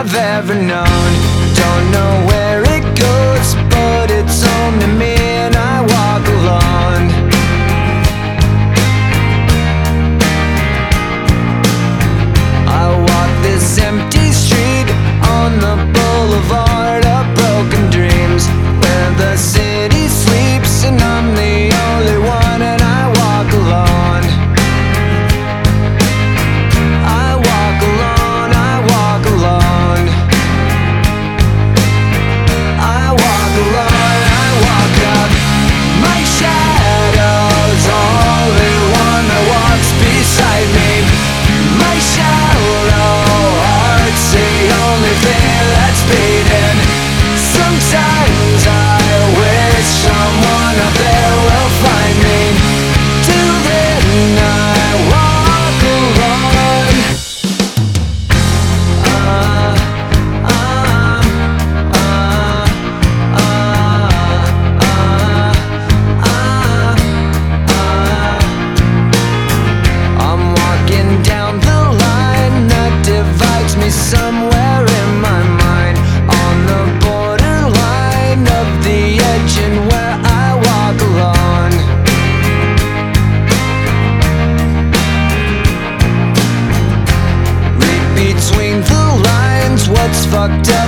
I've ever known. Don't know where it goes, but it's home to me and I walk alone fucked up.